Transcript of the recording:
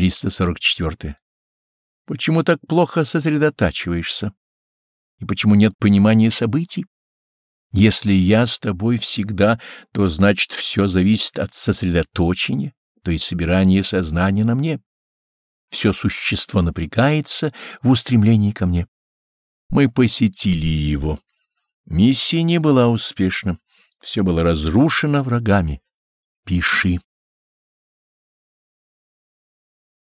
344. Почему так плохо сосредотачиваешься? И почему нет понимания событий? Если я с тобой всегда, то значит все зависит от сосредоточения, то есть собирания сознания на мне. Все существо напрягается в устремлении ко мне. Мы посетили его. Миссия не была успешна. Все было разрушено врагами. Пиши.